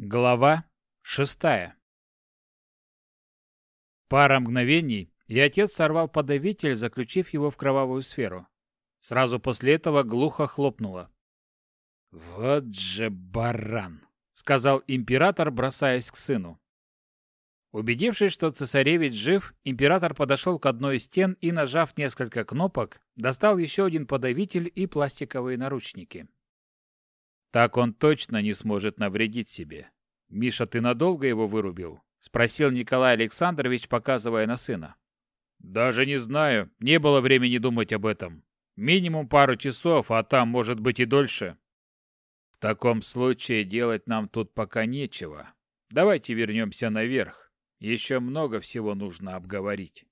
Глава шестая Пара мгновений, и отец сорвал подавитель, заключив его в кровавую сферу. Сразу после этого глухо хлопнуло. «Вот же баран!» — сказал император, бросаясь к сыну. Убедившись, что цесаревич жив, император подошел к одной из стен и, нажав несколько кнопок, достал еще один подавитель и пластиковые наручники. Так он точно не сможет навредить себе. Миша, ты надолго его вырубил? спросил Николай Александрович, показывая на сына. Даже не знаю, не было времени думать об этом. Минимум пару часов, а там может быть и дольше. В таком случае делать нам тут пока нечего. Давайте вернемся наверх. Еще много всего нужно обговорить.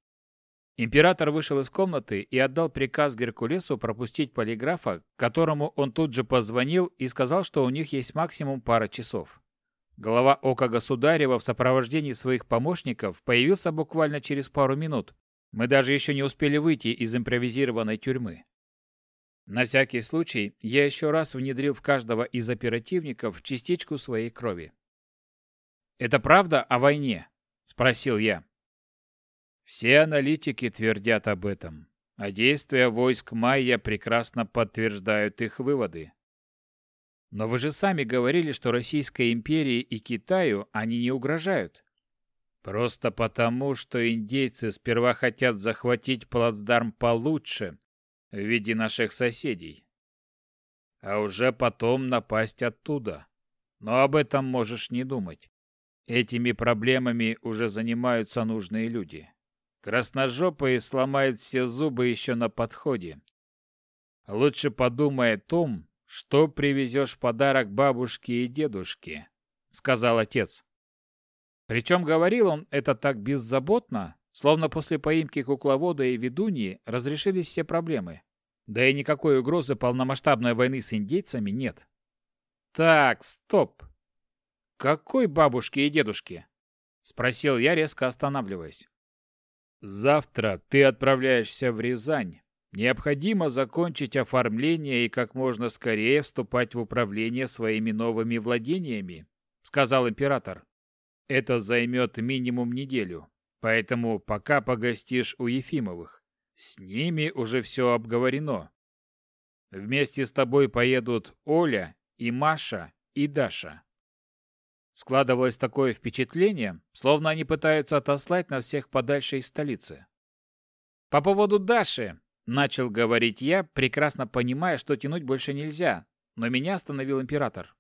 Император вышел из комнаты и отдал приказ Геркулесу пропустить полиграфа, которому он тут же позвонил и сказал, что у них есть максимум пара часов. Глава Ока Государева в сопровождении своих помощников появился буквально через пару минут. Мы даже еще не успели выйти из импровизированной тюрьмы. На всякий случай я еще раз внедрил в каждого из оперативников частичку своей крови. «Это правда о войне?» – спросил я. Все аналитики твердят об этом, а действия войск Майя прекрасно подтверждают их выводы. Но вы же сами говорили, что Российской империи и Китаю они не угрожают. Просто потому, что индейцы сперва хотят захватить плацдарм получше в виде наших соседей, а уже потом напасть оттуда. Но об этом можешь не думать. Этими проблемами уже занимаются нужные люди. Красножопый сломает все зубы еще на подходе. Лучше подумай о том, что привезешь подарок бабушке и дедушке, сказал отец. Причем говорил он это так беззаботно, словно после поимки кукловода и ведуньи разрешились все проблемы. Да и никакой угрозы полномасштабной войны с индейцами нет. Так, стоп. Какой бабушке и дедушке? спросил я, резко останавливаясь. Завтра ты отправляешься в Рязань. Необходимо закончить оформление и как можно скорее вступать в управление своими новыми владениями, сказал император. Это займет минимум неделю, поэтому пока погостишь у Ефимовых. С ними уже все обговорено. Вместе с тобой поедут Оля и Маша и Даша. Складывалось такое впечатление, словно они пытаются отослать нас всех подальше из столицы. «По поводу Даши», — начал говорить я, прекрасно понимая, что тянуть больше нельзя, но меня остановил император.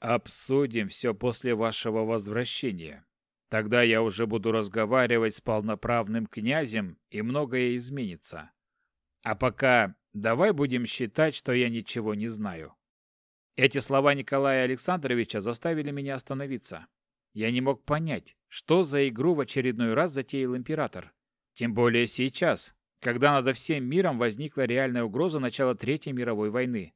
«Обсудим все после вашего возвращения. Тогда я уже буду разговаривать с полноправным князем, и многое изменится. А пока давай будем считать, что я ничего не знаю». Эти слова Николая Александровича заставили меня остановиться. Я не мог понять, что за игру в очередной раз затеял император. Тем более сейчас, когда над всем миром возникла реальная угроза начала Третьей мировой войны.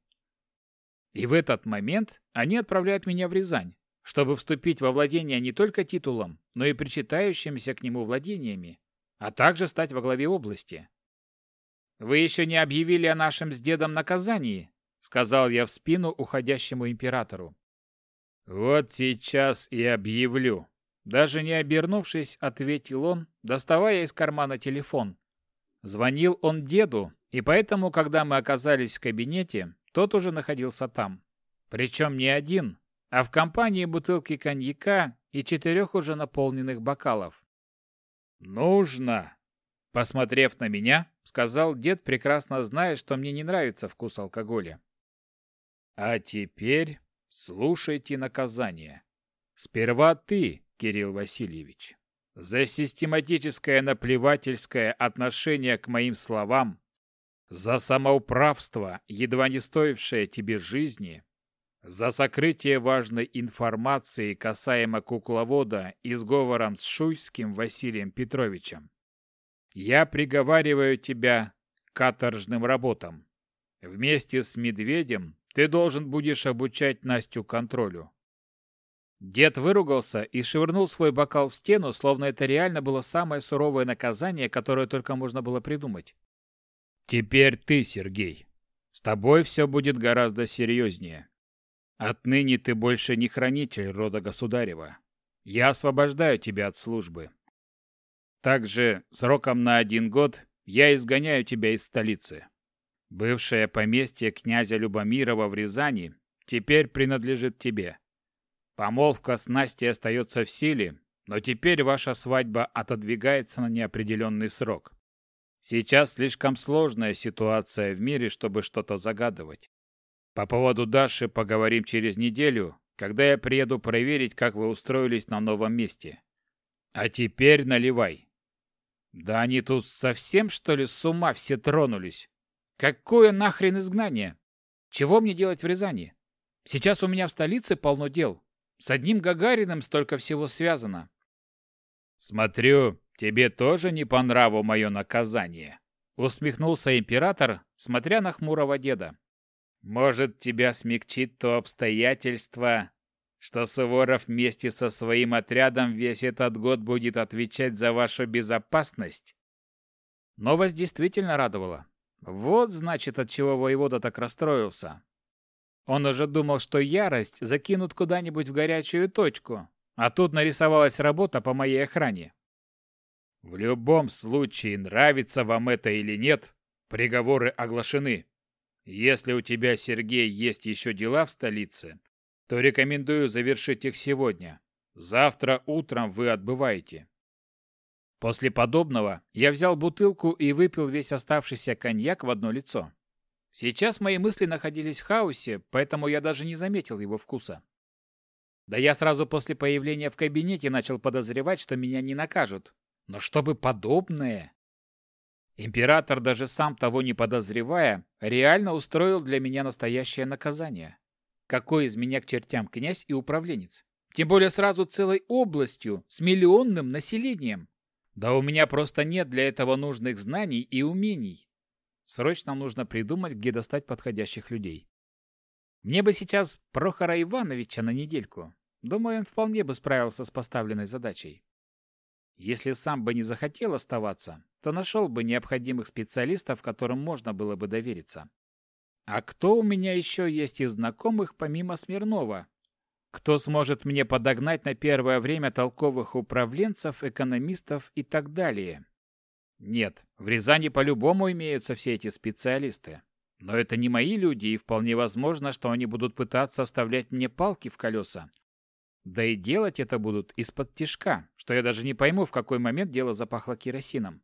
И в этот момент они отправляют меня в Рязань, чтобы вступить во владение не только титулом, но и причитающимися к нему владениями, а также стать во главе области. «Вы еще не объявили о нашем с дедом наказании», сказал я в спину уходящему императору. Вот сейчас и объявлю. Даже не обернувшись, ответил он, доставая из кармана телефон. Звонил он деду, и поэтому, когда мы оказались в кабинете, тот уже находился там. Причем не один, а в компании бутылки коньяка и четырех уже наполненных бокалов. «Нужно!» Посмотрев на меня, сказал дед, прекрасно зная, что мне не нравится вкус алкоголя. А теперь слушайте наказание. Сперва ты, Кирилл Васильевич, за систематическое наплевательское отношение к моим словам, за самоуправство, едва не стоившее тебе жизни, за сокрытие важной информации касаемо кукловода и сговором с Шуйским Василием Петровичем. Я приговариваю тебя к каторжным работам. Вместе с Медведем ты должен будешь обучать Настю контролю. Дед выругался и швырнул свой бокал в стену, словно это реально было самое суровое наказание, которое только можно было придумать. Теперь ты, Сергей. С тобой все будет гораздо серьезнее. Отныне ты больше не хранитель рода государева. Я освобождаю тебя от службы. Также сроком на один год я изгоняю тебя из столицы. Бывшее поместье князя Любомирова в Рязани теперь принадлежит тебе. Помолвка с Настей остается в силе, но теперь ваша свадьба отодвигается на неопределенный срок. Сейчас слишком сложная ситуация в мире, чтобы что-то загадывать. По поводу Даши поговорим через неделю, когда я приеду проверить, как вы устроились на новом месте. А теперь наливай. Да они тут совсем, что ли, с ума все тронулись? Какое нахрен изгнание? Чего мне делать в Рязани? Сейчас у меня в столице полно дел. С одним Гагариным столько всего связано. Смотрю, тебе тоже не по нраву мое наказание. Усмехнулся император, смотря на хмурого деда. Может, тебя смягчит то обстоятельство, что Суворов вместе со своим отрядом весь этот год будет отвечать за вашу безопасность? Новость действительно радовала. Вот, значит, от чего воевода так расстроился. Он уже думал, что ярость закинут куда-нибудь в горячую точку, а тут нарисовалась работа по моей охране. В любом случае, нравится вам это или нет, приговоры оглашены. Если у тебя, Сергей, есть еще дела в столице, то рекомендую завершить их сегодня. Завтра утром вы отбываете. После подобного я взял бутылку и выпил весь оставшийся коньяк в одно лицо. Сейчас мои мысли находились в хаосе, поэтому я даже не заметил его вкуса. Да я сразу после появления в кабинете начал подозревать, что меня не накажут. Но чтобы подобное... Император, даже сам того не подозревая, реально устроил для меня настоящее наказание. Какой из меня к чертям князь и управленец? Тем более сразу целой областью, с миллионным населением. Да у меня просто нет для этого нужных знаний и умений. Срочно нужно придумать, где достать подходящих людей. Мне бы сейчас Прохора Ивановича на недельку. Думаю, он вполне бы справился с поставленной задачей. Если сам бы не захотел оставаться, то нашел бы необходимых специалистов, которым можно было бы довериться. А кто у меня еще есть из знакомых, помимо Смирнова? Кто сможет мне подогнать на первое время толковых управленцев, экономистов и так далее? Нет, в Рязани по-любому имеются все эти специалисты. Но это не мои люди, и вполне возможно, что они будут пытаться вставлять мне палки в колеса, да и делать это будут из-под тишка, что я даже не пойму, в какой момент дело запахло керосином.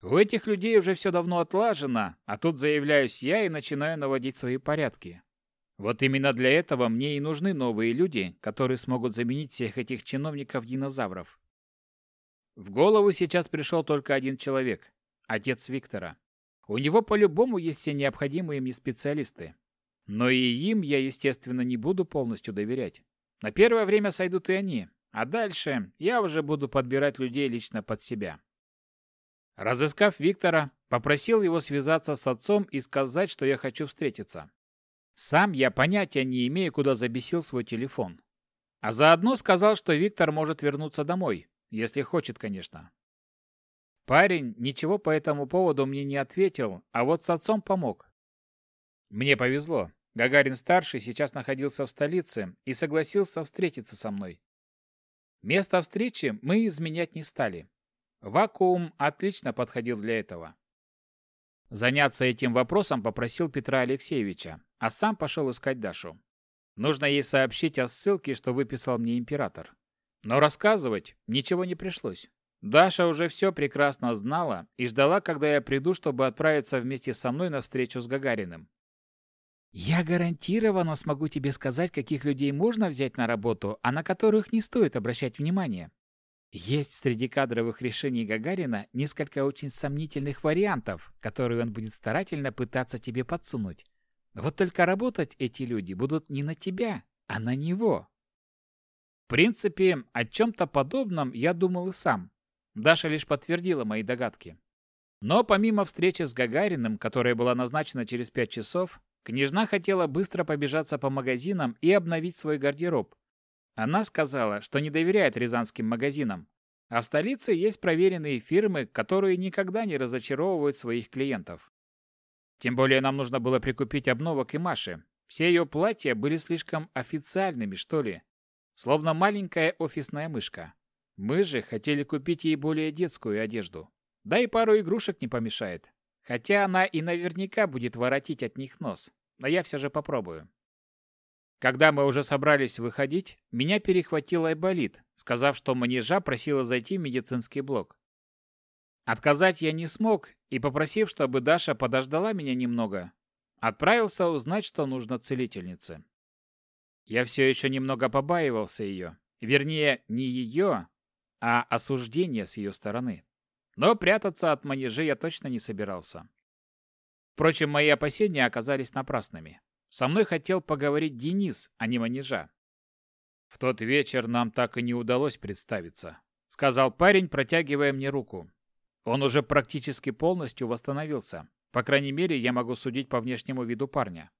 У этих людей уже все давно отлажено, а тут заявляюсь я и начинаю наводить свои порядки. Вот именно для этого мне и нужны новые люди, которые смогут заменить всех этих чиновников-динозавров. В голову сейчас пришел только один человек – отец Виктора. У него по-любому есть все необходимые мне специалисты. Но и им я, естественно, не буду полностью доверять. На первое время сойдут и они, а дальше я уже буду подбирать людей лично под себя. Разыскав Виктора, попросил его связаться с отцом и сказать, что я хочу встретиться. Сам я понятия не имею, куда забесил свой телефон. А заодно сказал, что Виктор может вернуться домой, если хочет, конечно. Парень ничего по этому поводу мне не ответил, а вот с отцом помог. Мне повезло. Гагарин-старший сейчас находился в столице и согласился встретиться со мной. Место встречи мы изменять не стали. Вакуум отлично подходил для этого. Заняться этим вопросом попросил Петра Алексеевича, а сам пошел искать Дашу. Нужно ей сообщить о ссылке, что выписал мне император. Но рассказывать ничего не пришлось. Даша уже все прекрасно знала и ждала, когда я приду, чтобы отправиться вместе со мной на встречу с Гагариным. Я гарантированно смогу тебе сказать, каких людей можно взять на работу, а на которых не стоит обращать внимание. Есть среди кадровых решений Гагарина несколько очень сомнительных вариантов, которые он будет старательно пытаться тебе подсунуть. Вот только работать эти люди будут не на тебя, а на него. В принципе, о чем-то подобном я думал и сам. Даша лишь подтвердила мои догадки. Но помимо встречи с Гагариным, которая была назначена через пять часов, Княжна хотела быстро побежаться по магазинам и обновить свой гардероб. Она сказала, что не доверяет рязанским магазинам, а в столице есть проверенные фирмы, которые никогда не разочаровывают своих клиентов. Тем более нам нужно было прикупить обновок и Маше, Все ее платья были слишком официальными, что ли. Словно маленькая офисная мышка. Мы же хотели купить ей более детскую одежду. Да и пару игрушек не помешает. Хотя она и наверняка будет воротить от них нос. Но я все же попробую. Когда мы уже собрались выходить, меня перехватил Айболит, сказав, что манежа просила зайти в медицинский блок. Отказать я не смог и, попросив, чтобы Даша подождала меня немного, отправился узнать, что нужно целительнице. Я все еще немного побаивался ее. Вернее, не ее, а осуждения с ее стороны. Но прятаться от манежи я точно не собирался. Впрочем, мои опасения оказались напрасными. Со мной хотел поговорить Денис, а не манежа. В тот вечер нам так и не удалось представиться, сказал парень, протягивая мне руку. Он уже практически полностью восстановился. По крайней мере, я могу судить по внешнему виду парня.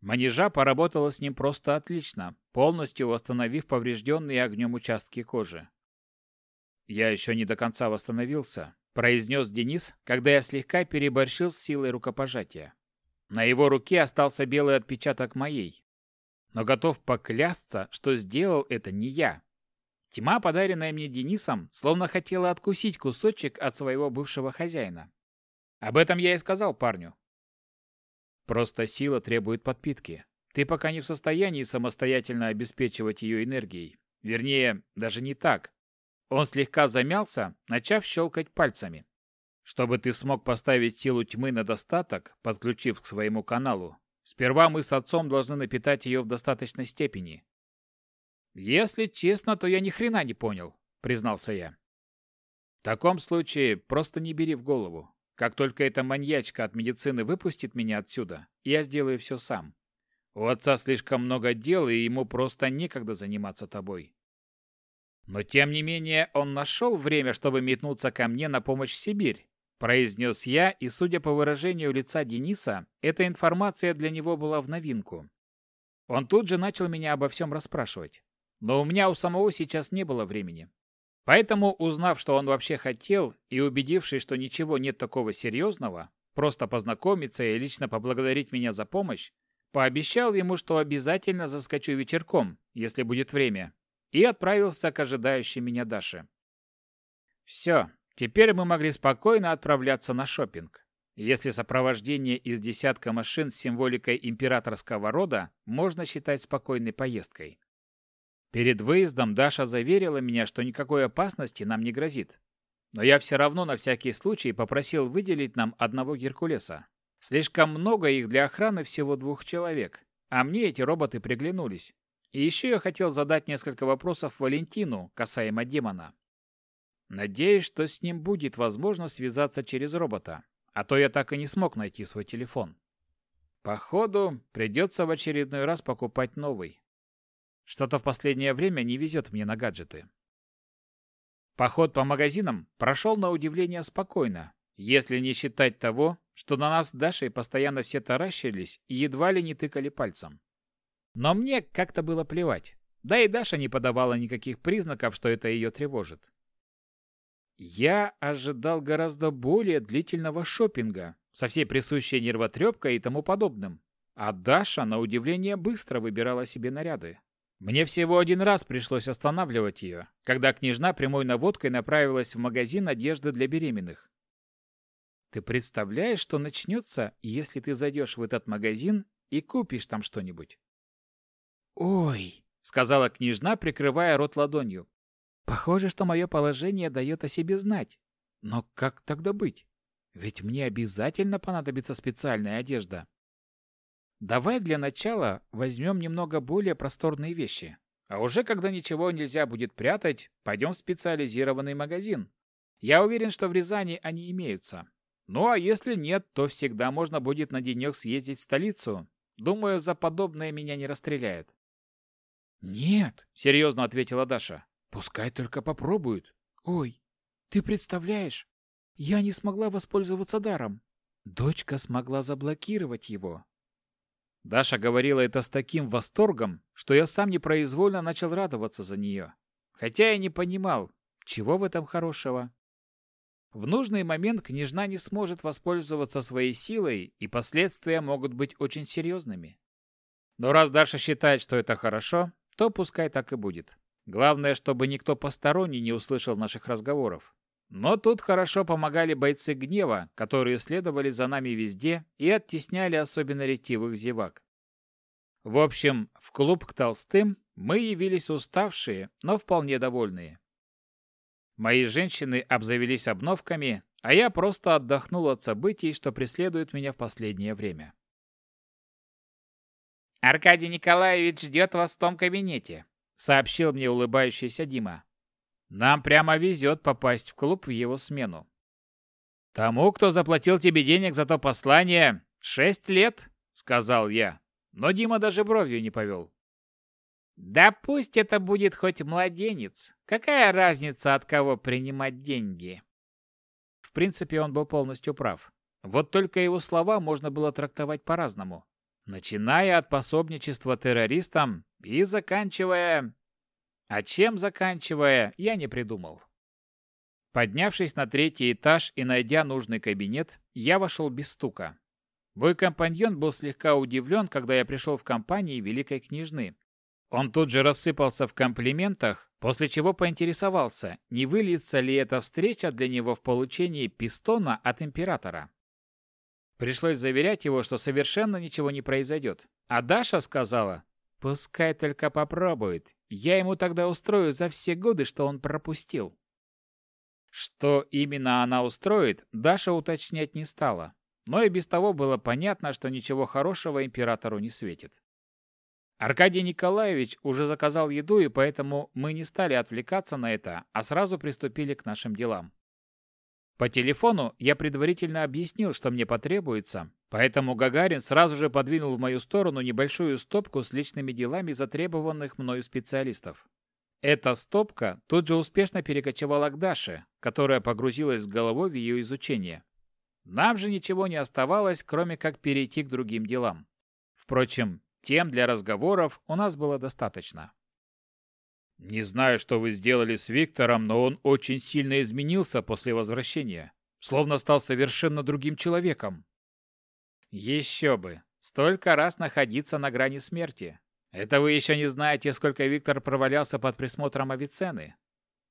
Манежа поработала с ним просто отлично, полностью восстановив поврежденные огнем участки кожи. «Я еще не до конца восстановился», — произнес Денис, когда я слегка переборщил с силой рукопожатия. На его руке остался белый отпечаток моей. Но готов поклясться, что сделал это не я. Тьма, подаренная мне Денисом, словно хотела откусить кусочек от своего бывшего хозяина. Об этом я и сказал парню. Просто сила требует подпитки. Ты пока не в состоянии самостоятельно обеспечивать ее энергией. Вернее, даже не так. Он слегка замялся, начав щелкать пальцами. Чтобы ты смог поставить силу тьмы на достаток, подключив к своему каналу, сперва мы с отцом должны напитать ее в достаточной степени. Если честно, то я ни хрена не понял, признался я. В таком случае просто не бери в голову. Как только эта маньячка от медицины выпустит меня отсюда, я сделаю все сам. У отца слишком много дел, и ему просто некогда заниматься тобой. Но тем не менее он нашел время, чтобы метнуться ко мне на помощь в Сибирь, произнес я, и, судя по выражению лица Дениса, эта информация для него была в новинку. Он тут же начал меня обо всем расспрашивать. Но у меня у самого сейчас не было времени. Поэтому, узнав, что он вообще хотел, и убедившись, что ничего нет такого серьезного, просто познакомиться и лично поблагодарить меня за помощь, пообещал ему, что обязательно заскочу вечерком, если будет время, и отправился к ожидающей меня Даше. Все, теперь мы могли спокойно отправляться на шопинг. Если сопровождение из десятка машин с символикой императорского рода можно считать спокойной поездкой. Перед выездом Даша заверила меня, что никакой опасности нам не грозит. Но я все равно на всякий случай попросил выделить нам одного Геркулеса. Слишком много их для охраны всего двух человек, а мне эти роботы приглянулись. И еще я хотел задать несколько вопросов Валентину касаемо демона. Надеюсь, что с ним будет возможно связаться через робота, а то я так и не смог найти свой телефон. Походу, придется в очередной раз покупать новый. Что-то в последнее время не везет мне на гаджеты. Поход по магазинам прошел на удивление спокойно, если не считать того, что на нас с Дашей постоянно все таращились и едва ли не тыкали пальцем. Но мне как-то было плевать. Да и Даша не подавала никаких признаков, что это ее тревожит. Я ожидал гораздо более длительного шопинга, со всей присущей нервотрепкой и тому подобным. А Даша, на удивление, быстро выбирала себе наряды. Мне всего один раз пришлось останавливать ее, когда княжна прямой наводкой направилась в магазин одежды для беременных. Ты представляешь, что начнется, если ты зайдешь в этот магазин и купишь там что-нибудь? «Ой!» — сказала княжна, прикрывая рот ладонью. «Похоже, что мое положение дает о себе знать. Но как тогда быть? Ведь мне обязательно понадобится специальная одежда. Давай для начала возьмем немного более просторные вещи. А уже когда ничего нельзя будет прятать, пойдем в специализированный магазин. Я уверен, что в Рязани они имеются. Ну а если нет, то всегда можно будет на денек съездить в столицу. Думаю, за подобное меня не расстреляют. «Нет», — серьезно ответила Даша. «Пускай только попробуют. Ой, ты представляешь, я не смогла воспользоваться даром. Дочка смогла заблокировать его». Даша говорила это с таким восторгом, что я сам непроизвольно начал радоваться за нее. Хотя я не понимал, чего в этом хорошего. В нужный момент княжна не сможет воспользоваться своей силой, и последствия могут быть очень серьезными. Но раз Даша считает, что это хорошо, то пускай так и будет. Главное, чтобы никто посторонний не услышал наших разговоров. Но тут хорошо помогали бойцы гнева, которые следовали за нами везде и оттесняли особенно ретивых зевак. В общем, в клуб к толстым мы явились уставшие, но вполне довольные. Мои женщины обзавелись обновками, а я просто отдохнул от событий, что преследуют меня в последнее время. «Аркадий Николаевич ждет вас в том кабинете», — сообщил мне улыбающийся Дима. «Нам прямо везет попасть в клуб в его смену». «Тому, кто заплатил тебе денег за то послание, шесть лет», — сказал я. Но Дима даже бровью не повел. «Да пусть это будет хоть младенец. Какая разница, от кого принимать деньги?» В принципе, он был полностью прав. Вот только его слова можно было трактовать по-разному. Начиная от пособничества террористам и заканчивая... А чем заканчивая, я не придумал. Поднявшись на третий этаж и найдя нужный кабинет, я вошел без стука. Мой компаньон был слегка удивлен, когда я пришел в компании великой княжны. Он тут же рассыпался в комплиментах, после чего поинтересовался, не выльется ли эта встреча для него в получении пистона от императора. Пришлось заверять его, что совершенно ничего не произойдет. А Даша сказала, пускай только попробует. Я ему тогда устрою за все годы, что он пропустил. Что именно она устроит, Даша уточнять не стала. Но и без того было понятно, что ничего хорошего императору не светит. Аркадий Николаевич уже заказал еду, и поэтому мы не стали отвлекаться на это, а сразу приступили к нашим делам. По телефону я предварительно объяснил, что мне потребуется, поэтому Гагарин сразу же подвинул в мою сторону небольшую стопку с личными делами затребованных мною специалистов. Эта стопка тут же успешно перекочевала к Даше, которая погрузилась с головой в ее изучение. Нам же ничего не оставалось, кроме как перейти к другим делам. Впрочем, тем для разговоров у нас было достаточно. Не знаю, что вы сделали с Виктором, но он очень сильно изменился после возвращения. Словно стал совершенно другим человеком. Еще бы. Столько раз находиться на грани смерти. Это вы еще не знаете, сколько Виктор провалялся под присмотром Авиценны.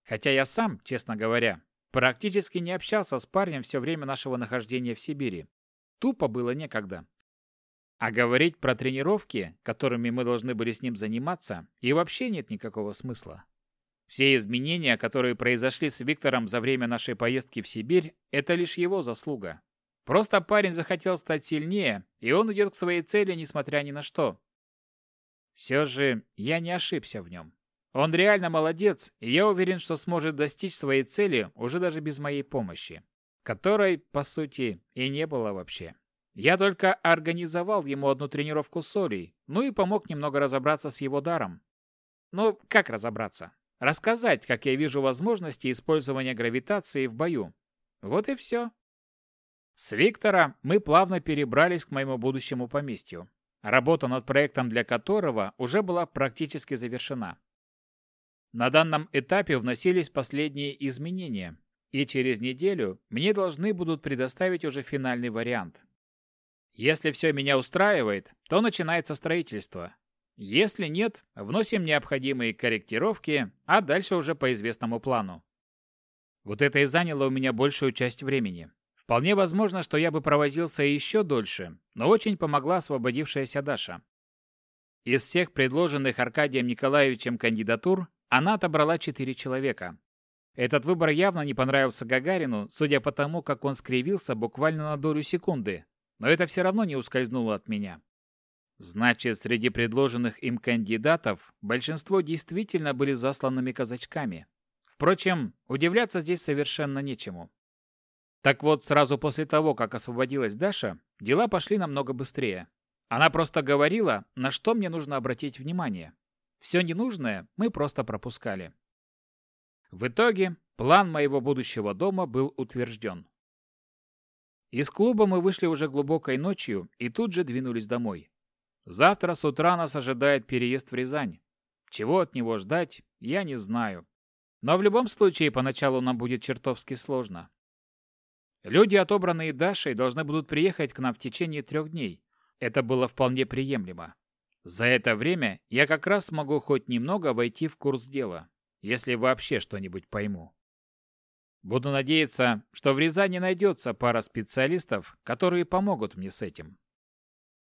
Хотя я сам, честно говоря, практически не общался с парнем все время нашего нахождения в Сибири. Тупо было некогда. А говорить про тренировки, которыми мы должны были с ним заниматься, и вообще нет никакого смысла. Все изменения, которые произошли с Виктором за время нашей поездки в Сибирь, это лишь его заслуга. Просто парень захотел стать сильнее, и он идет к своей цели, несмотря ни на что. Все же я не ошибся в нем. Он реально молодец, и я уверен, что сможет достичь своей цели уже даже без моей помощи, которой, по сути, и не было вообще. Я только организовал ему одну тренировку с Олей, ну и помог немного разобраться с его даром. Ну, как разобраться? Рассказать, как я вижу возможности использования гравитации в бою. Вот и все. С Виктора мы плавно перебрались к моему будущему поместью, работа над проектом для которого уже была практически завершена. На данном этапе вносились последние изменения, и через неделю мне должны будут предоставить уже финальный вариант. Если все меня устраивает, то начинается строительство. Если нет, вносим необходимые корректировки, а дальше уже по известному плану. Вот это и заняло у меня большую часть времени. Вполне возможно, что я бы провозился еще дольше, но очень помогла освободившаяся Даша. Из всех предложенных Аркадием Николаевичем кандидатур она отобрала четыре человека. Этот выбор явно не понравился Гагарину, судя по тому, как он скривился буквально на долю секунды, но это все равно не ускользнуло от меня. Значит, среди предложенных им кандидатов большинство действительно были засланными казачками. Впрочем, удивляться здесь совершенно нечему. Так вот, сразу после того, как освободилась Даша, дела пошли намного быстрее. Она просто говорила, на что мне нужно обратить внимание. Все ненужное мы просто пропускали. В итоге план моего будущего дома был утвержден. Из клуба мы вышли уже глубокой ночью и тут же двинулись домой. Завтра с утра нас ожидает переезд в Рязань. Чего от него ждать, я не знаю. Но в любом случае поначалу нам будет чертовски сложно. Люди, отобранные Дашей, должны будут приехать к нам в течение трех дней. Это было вполне приемлемо. За это время я как раз смогу хоть немного войти в курс дела, если вообще что-нибудь пойму. Буду надеяться, что в Рязани найдется пара специалистов, которые помогут мне с этим.